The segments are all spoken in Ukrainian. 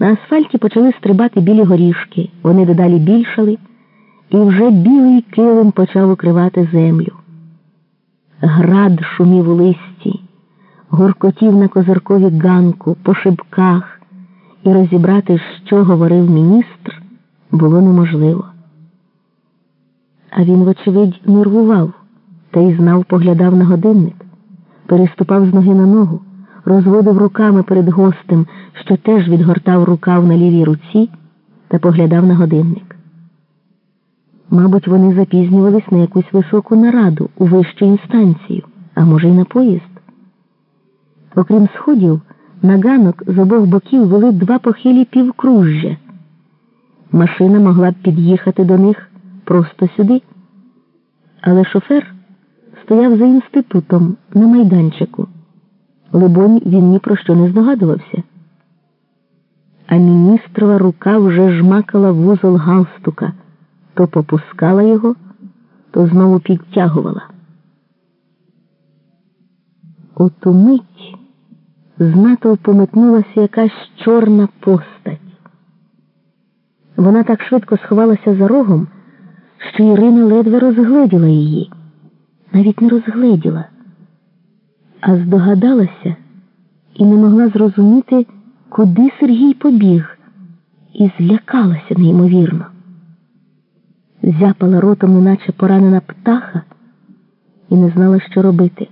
На асфальті почали стрибати білі горішки, вони дедалі більшали, і вже білий килим почав укривати землю. Град шумів у листі, гуркотів на козиркові ганку, по шибках, і розібрати, що говорив міністр, було неможливо. А він, вочевидь, нервував та й знав, поглядав на годинник, переступав з ноги на ногу, розводив руками перед гостем, що теж відгортав рукав на лівій руці та поглядав на годинник. Мабуть, вони запізнювались на якусь високу нараду у вищу інстанцію, а може, й на поїзд. Окрім сходів, на ганок з обох боків вели два похилі півкружжя. Машина могла б під'їхати до них просто сюди, але шофер стояв за інститутом на майданчику. Либонь, він ні про що не здогадувався. А міністрова рука вже жмакала вузол галстука, то попускала його, то знову підтягувала. У ту мить з натовпу метнулася якась чорна постать. Вона так швидко сховалася за рогом, що Ірина ледве розгледіла її, навіть не розгледіла, а здогадалася і не могла зрозуміти, куди Сергій побіг, і злякалася неймовірно. Зяпала ротом, неначе поранена птаха, і не знала, що робити.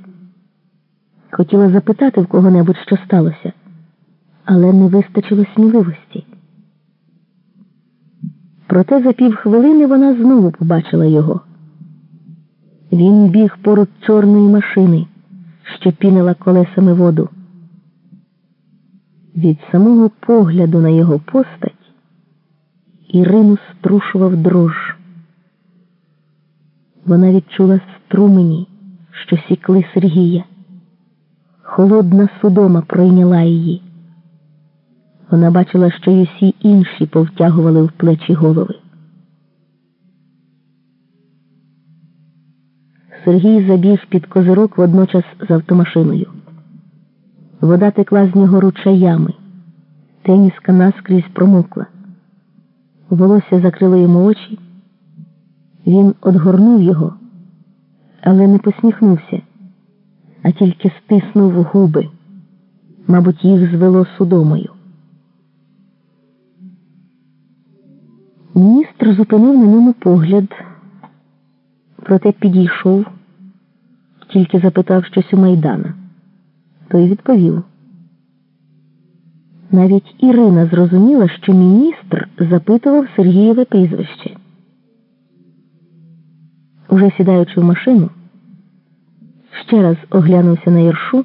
Хотіла запитати в кого-небудь, що сталося, але не вистачило сміливості. Проте за півхвилини вона знову побачила його. Він біг поруч чорної машини, що пінила колесами воду. Від самого погляду на його постать Ірину струшував дрож. Вона відчула струмені, що сікли Сергія. Холодна судома пройняла її. Вона бачила, що й усі інші повтягували в плечі голови. Сергій забіг під козирок водночас з автомашиною. Вода текла з нього ручаями, теніска наскрізь промокла. Волосся закрило йому очі. Він одгорнув його, але не посміхнувся, а тільки стиснув губи. Мабуть, їх звело судомою. Міністр зупинив на ньому погляд, проте підійшов, тільки запитав щось у майдана. Той відповів. Навіть Ірина зрозуміла, що міністр запитував Сергієве прізвище. Уже сідаючи в машину, ще раз оглянувся на Іршу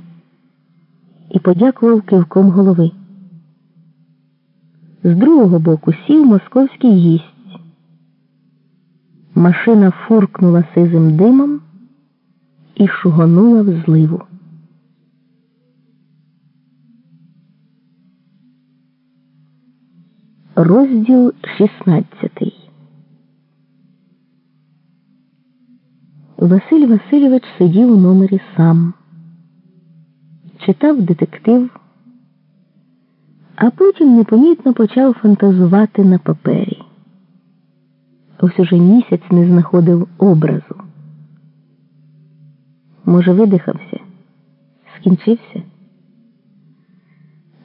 і подякував кивком голови. З другого боку сів московський гість. Машина фуркнула сизим димом і шугонула в зливу. Розділ 16 Василь Васильович сидів у номері сам, читав детектив а потім непомітно почав фантазувати на папері. Ось уже місяць не знаходив образу. Може, видихався, скінчився,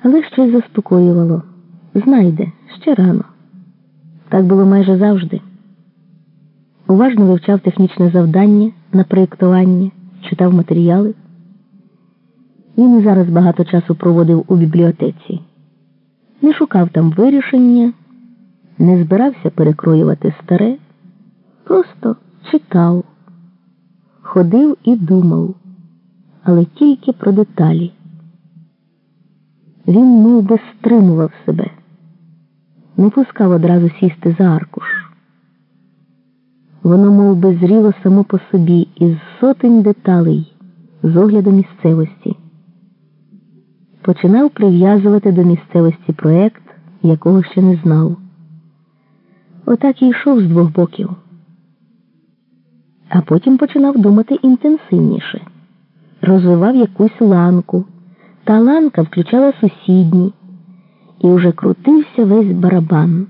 але щось заспокоювало. Знайде ще рано. Так було майже завжди. Уважно вивчав технічне завдання на проєктування, читав матеріали. Він і зараз багато часу проводив у бібліотеці не шукав там вирішення, не збирався перекроювати старе, просто читав, ходив і думав, але тільки про деталі. Він мов би, стримував себе, не пускав одразу сісти за аркуш. Воно мов би, зріло само по собі із сотень деталей з огляду місцевості починав прив'язувати до місцевості проект, якого ще не знав. Отак і йшов з двох боків. А потім починав думати інтенсивніше, розвивав якусь ланку, та ланка включала сусідні, і вже крутився весь барабан.